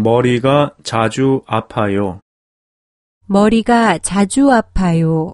머리가 자주 아파요. 머리가 자주 아파요.